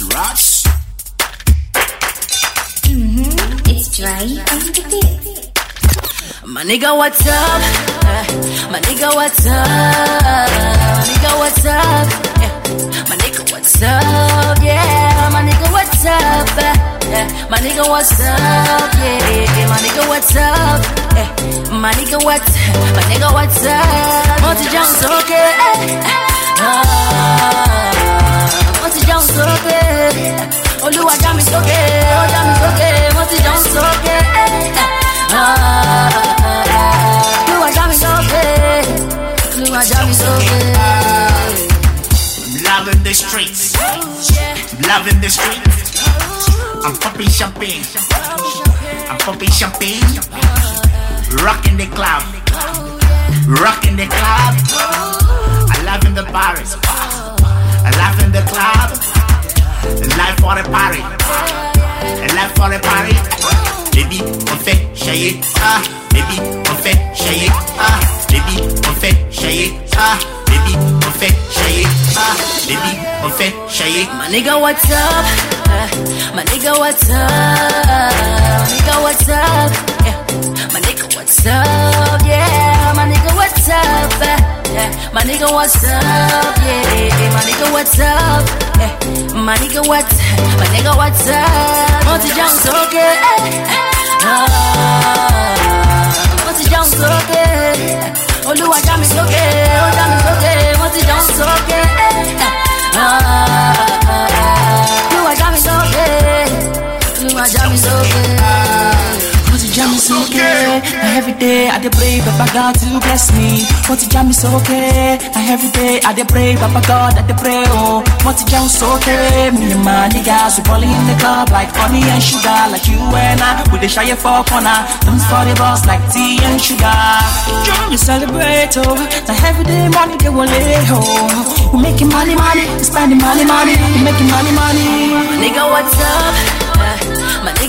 Rush. Mm-hmm. It's dry on the beat. Eh, my nigga, what's up? My nigga, what's up? Eh, my nigga, what's up? Yeah. My nigga, what's up? Yeah, my nigga, what's up? Yeah. My nigga, what's up? Yeah, my nigga, what's up? Yeah. My nigga, what's My nigga, what's up? Monty Jones, okay. The streets. Loving the streets. I'm popping champagne. I'm popping champagne. Rocking the club. Rocking the club. I love in the bars. I love in the club. Life for the party. Life for the party. Baby, on fait chayer. Ah, baby, on fait chayer. Ah, baby, on fait chayer. Ah, baby, on fait chayer. Ah, baby, on fait chayer. Eh, my nigga, what's up? My nigga, what's up? Eh, my nigga, what's up? Yeah. My nigga, what's up? Yeah, my nigga, what's up? Uh, yeah. My nigga, what's up? Yeah, my nigga, what's up? My nigga, what's My nigga, what's up? Monty Jones, okay. Oluwa Jami, okay. What you jam is okay. Now every day I dey pray, Papa God to bless me. What you jam is okay. Now every day I dey pray, Papa God I dey pray. Oh, what you jam is okay. Me and my niggas we balling in the club like honey and sugar, like you and I. We dey shy for corner, them for the boss like tea and sugar. Jam you celebrate oh. Now every day money they will lay oh. We making money money, we spending money money, we making money money. Nigga, what's up?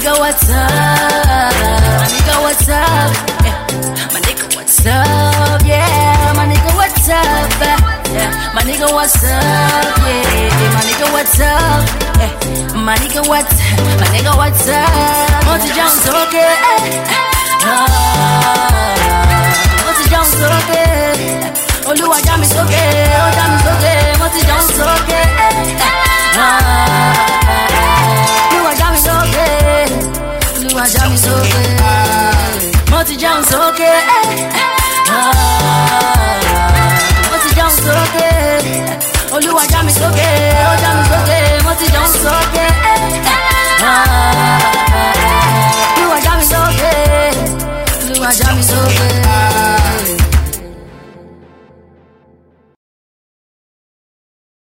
Nigga, what's up? My nigga, what's up? Yeah. My nigga, what's up? Yeah, my nigga, what's up? Yeah. My nigga, what's up? Yeah, my nigga, what's up? Yeah. My nigga, what's My nigga, what's up? Monty Jones, okay. ma eh, eh. eh. já mi sókè. multi jam já mi sókè. Mo ti já mi sókè. Olúwa já mi sókè. Ó já mi sókè. Mo ti já mi sókè. Olúwa já mi sókè. Olúwa já mi sókè.